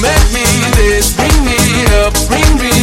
make me this, bring me up, bring me